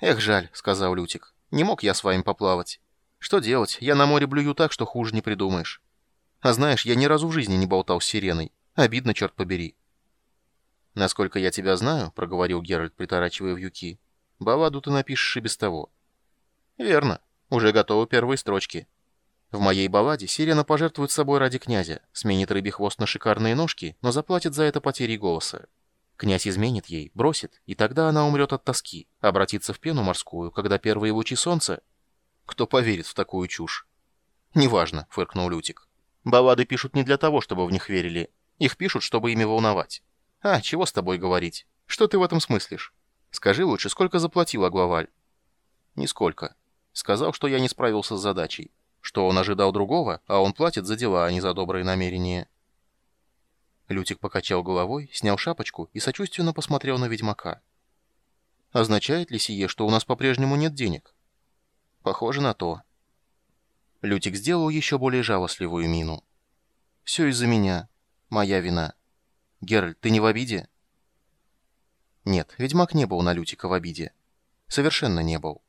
«Эх, жаль», — сказал Лютик. «Не мог я с вами поплавать. Что делать? Я на море блюю так, что хуже не придумаешь. А знаешь, я ни разу в жизни не болтал с сиреной. Обидно, черт побери». «Насколько я тебя знаю», — проговорил Геральт, приторачивая вьюки, — «балладу ты напишешь и без того». «Верно. Уже готовы первые строчки». В моей балладе сирена пожертвует собой ради князя, сменит рыбий хвост на шикарные ножки, но заплатит за это потерей голоса. Князь изменит ей, бросит, и тогда она умрет от тоски, обратится в пену морскую, когда первые лучи солнца... Кто поверит в такую чушь? «Неважно», — фыркнул Лютик. «Баллады пишут не для того, чтобы в них верили. Их пишут, чтобы ими волновать. А, чего с тобой говорить? Что ты в этом смыслишь? Скажи лучше, сколько заплатил Аглаваль?» «Нисколько. Сказал, что я не справился с задачей. Что он ожидал другого, а он платит за дела, а не за добрые намерения». Лютик покачал головой, снял шапочку и сочувственно посмотрел на ведьмака. «Означает ли сие, что у нас по-прежнему нет денег?» «Похоже на то». Лютик сделал еще более жалостливую мину. «Все из-за меня. Моя вина. Геральт, ты не в обиде?» Нет, ведьмак не был на Лютика в обиде. Совершенно не был.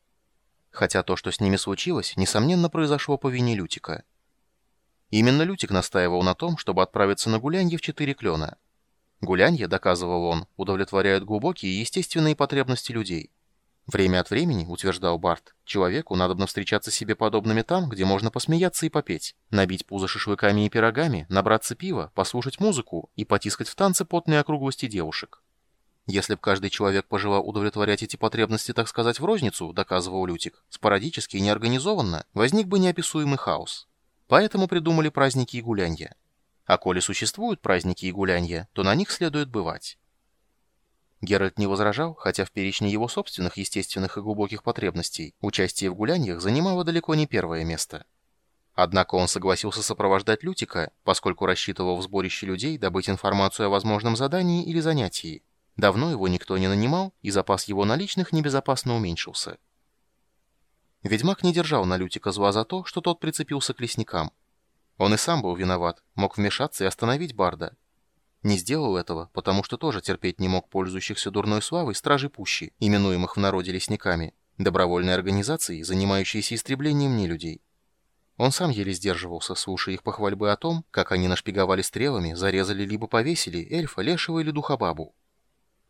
Хотя то, что с ними случилось, несомненно произошло по вине Лютика. Именно Лютик настаивал на том, чтобы отправиться на гулянье в четыре клена. Гулянье, доказывал он, удовлетворяют глубокие и естественные потребности людей. Время от времени, утверждал Барт, человеку надобно встречаться себе подобными там, где можно посмеяться и попеть, набить пузо шашлыками и пирогами, набраться пива, послушать музыку и потискать в танце потные округлости девушек. Если б каждый человек пожелал удовлетворять эти потребности, так сказать, в розницу, доказывал Лютик, спорадически и неорганизованно, возник бы неописуемый хаос. Поэтому придумали праздники и гулянья. А коли существуют праздники и гулянья, то на них следует бывать. Геральт не возражал, хотя в перечне его собственных естественных и глубоких потребностей участие в гуляньях занимало далеко не первое место. Однако он согласился сопровождать Лютика, поскольку рассчитывал в сборище людей добыть информацию о возможном задании или занятии. Давно его никто не нанимал, и запас его наличных небезопасно уменьшился. Ведьмак не держал на Лютика зла за то, что тот прицепился к лесникам. Он и сам был виноват, мог вмешаться и остановить Барда. Не сделал этого, потому что тоже терпеть не мог пользующихся дурной славой стражи пущи, именуемых в народе лесниками, добровольной организации, занимающейся истреблением нелюдей. Он сам еле сдерживался, слушая их похвальбы о том, как они нашпиговали стрелами, зарезали либо повесили эльфа, лешего или духобабу.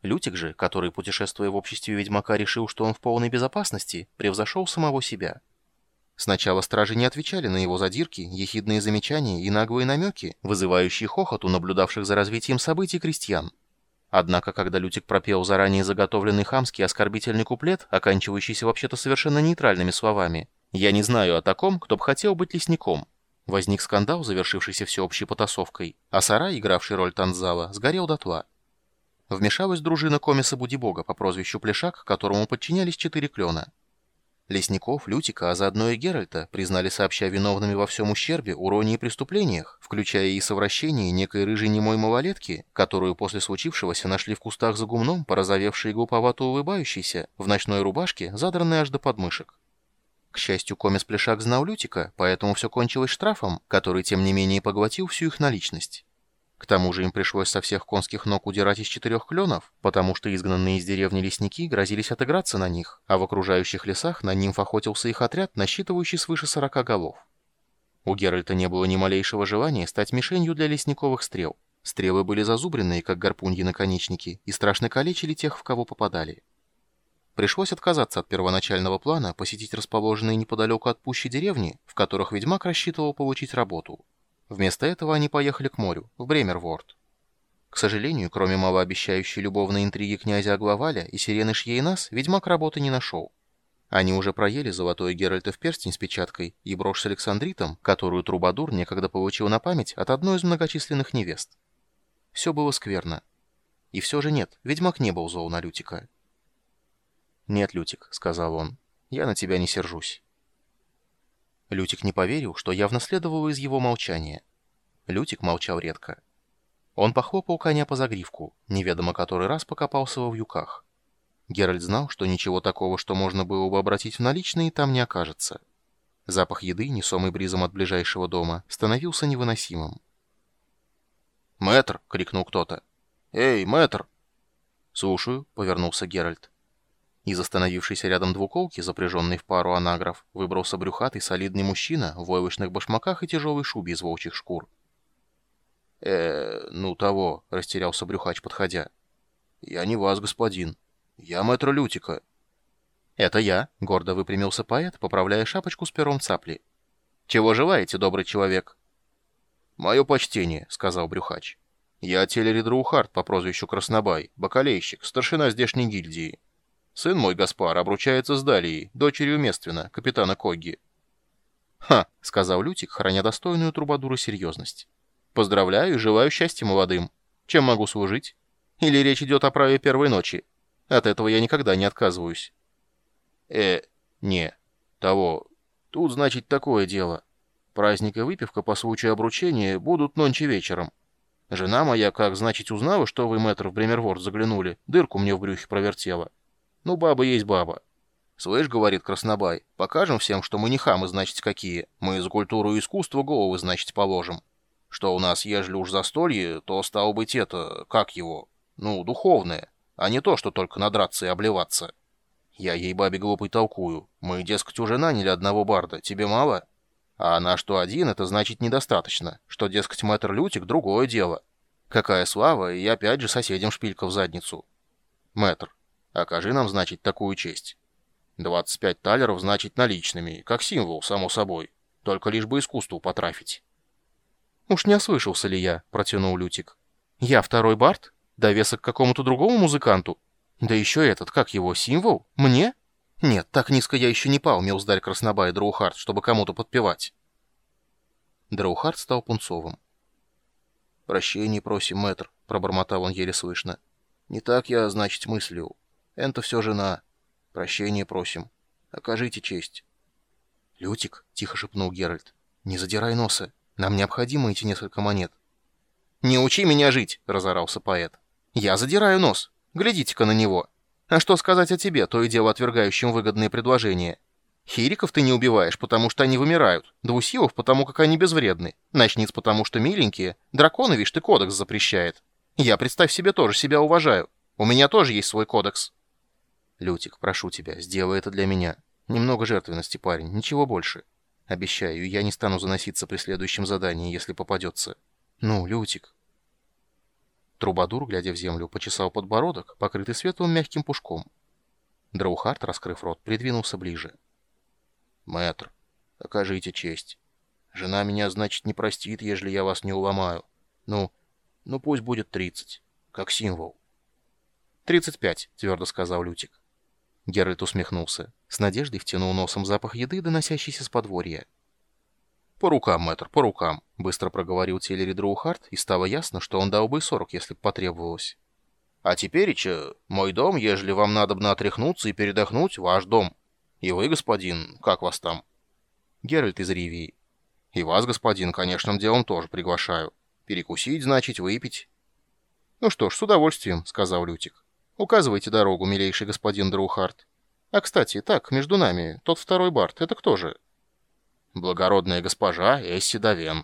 Лютик же, который, путешествуя в обществе ведьмака, решил, что он в полной безопасности, превзошел самого себя. Сначала стражи не отвечали на его задирки, ехидные замечания и наглые намеки, вызывающие хохот у наблюдавших за развитием событий крестьян. Однако, когда Лютик пропел заранее заготовленный хамский оскорбительный куплет, оканчивающийся вообще-то совершенно нейтральными словами «Я не знаю о таком, кто бы хотел быть лесником», возник скандал, завершившийся всеобщей потасовкой, а сарай, игравший роль танцзала, сгорел дотла. Вмешалась дружина комиса Будибога по прозвищу Плешак, которому подчинялись четыре клена. Лесников, Лютика, а заодно и Геральта признали сообща виновными во всем ущербе, уроне и преступлениях, включая и совращение некой рыжей немой малолетки, которую после случившегося нашли в кустах за гумном, порозовевшей и глуповато улыбающейся, в ночной рубашке, задранной аж до подмышек. К счастью, комис Плешак знал Лютика, поэтому все кончилось штрафом, который, тем не менее, поглотил всю их наличность. К тому же им пришлось со всех конских ног удирать из четырех кленов, потому что изгнанные из деревни лесники грозились отыграться на них, а в окружающих лесах на нимф охотился их отряд, насчитывающий свыше сорока голов. У Геральта не было ни малейшего желания стать мишенью для лесниковых стрел. Стрелы были зазубренные, как гарпуньи-наконечники, и страшно калечили тех, в кого попадали. Пришлось отказаться от первоначального плана посетить расположенные неподалеку от пущи деревни, в которых ведьмак рассчитывал получить работу – Вместо этого они поехали к морю, в Бремерворд. К сожалению, кроме малообещающей любовной интриги князя Аглаваля и сирены Шьейнас, ведьмак работы не нашел. Они уже проели золотой Геральтов перстень с печаткой и брошь с Александритом, которую Трубадур некогда получил на память от одной из многочисленных невест. Все было скверно. И все же нет, ведьмак не был зол на Лютика. «Нет, Лютик», — сказал он, — «я на тебя не сержусь». Лютик не поверил, что явно следовало из его молчания. Лютик молчал редко. Он похлопал коня по загривку, неведомо который раз покопался во вьюках. Геральт знал, что ничего такого, что можно было бы обратить в наличные, там не окажется. Запах еды, несомый бризом от ближайшего дома, становился невыносимым. «Мэтр!» — крикнул кто-то. «Эй, мэтр!» «Слушаю», — повернулся Геральт. Из остановившейся рядом двуколки, запряженной в пару анагров, выбрался брюхатый солидный мужчина в войлочных башмаках и тяжелой шубе из волчьих шкур. э ну того», — растерялся брюхач, подходя. «Я не вас, господин. Я мэтр Лютика». «Это я», — гордо выпрямился поэт, поправляя шапочку с пером цапли. «Чего желаете, добрый человек?» «Мое почтение», — сказал брюхач. «Я Телери Драухард по прозвищу Краснобай, бакалейщик, старшина здешней гильдии». Сын мой, Гаспар, обручается с Далией, дочерью Мествина, капитана Когги. «Ха!» — сказал Лютик, храня достойную трубадуру серьезность. «Поздравляю и желаю счастья молодым. Чем могу служить? Или речь идет о праве первой ночи? От этого я никогда не отказываюсь». «Э, не, того. Тут, значит, такое дело. Праздник и выпивка по случаю обручения будут нонче вечером. Жена моя, как, значит, узнала, что вы, мэтр, в Бремерворд заглянули, дырку мне в брюхе провертела. Ну, баба есть баба. «Слышь, — говорит Краснобай, — покажем всем, что мы не хамы, значит, какие. Мы за культуру и искусство головы, значит, положим. Что у нас, ежели уж застолье, то, стало быть, это, как его, ну, духовное, а не то, что только надраться и обливаться. Я ей бабе глупой толкую. Мы, дескать, уже наняли одного барда, тебе мало? А она, что один, это значит недостаточно, что, дескать, мэтр Лютик — другое дело. Какая слава, и опять же соседям шпилька в задницу. Мэтр, Окажи нам, значит, такую честь. 25 талеров, значит, наличными, как символ, само собой. Только лишь бы искусству потрафить. «Уж не ослышался ли я?» — протянул Лютик. «Я второй Барт? Довесок какому-то другому музыканту? Да еще этот, как его, символ? Мне? Нет, так низко я еще не пал, милздарь Краснобай Драухард, чтобы кому-то подпевать». Драухард стал пунцовым. «Прощение просим, мэтр», — пробормотал он еле слышно. «Не так я, значит, мыслил. Энто все жена. Прощение просим. Окажите честь. «Лютик», — тихо шепнул Геральт, — «не задирай носа. Нам необходимо эти несколько монет». «Не учи меня жить!» — разорался поэт. «Я задираю нос. Глядите-ка на него. А что сказать о тебе, то и дело отвергающим выгодные предложения? Хириков ты не убиваешь, потому что они вымирают. Двусилов, потому как они безвредны. Ночниц, потому что миленькие. Драконы, вишь ты, кодекс запрещает. Я, представь себе, тоже себя уважаю. У меня тоже есть свой кодекс». «Лютик, прошу тебя, сделай это для меня. Немного жертвенности, парень, ничего больше. Обещаю, я не стану заноситься при следующем задании, если попадется. Ну, Лютик». Трубадур, глядя в землю, почесал подбородок, покрытый светлым мягким пушком. Драухард, раскрыв рот, придвинулся ближе. «Мэтр, окажите честь. Жена меня, значит, не простит, ежели я вас не уломаю. Ну, ну пусть будет тридцать, как символ». «Тридцать пять», — твердо сказал Лютик. Геральт усмехнулся. С надеждой втянул носом запах еды, доносящийся с подворья. «По рукам, мэтр, по рукам», — быстро проговорил Телери Драухард, и стало ясно, что он дал бы сорок, если бы потребовалось. «А теперь, че, мой дом, ежели вам надобно отряхнуться и передохнуть, ваш дом. И вы, господин, как вас там?» «Геральт из Ривии». «И вас, господин, конечно, делом тоже приглашаю. Перекусить, значит, выпить». «Ну что ж, с удовольствием», — сказал Лютик. Указывайте дорогу, милейший господин Драухард. А, кстати, так, между нами, тот второй Барт, это кто же? Благородная госпожа Эсси Давен.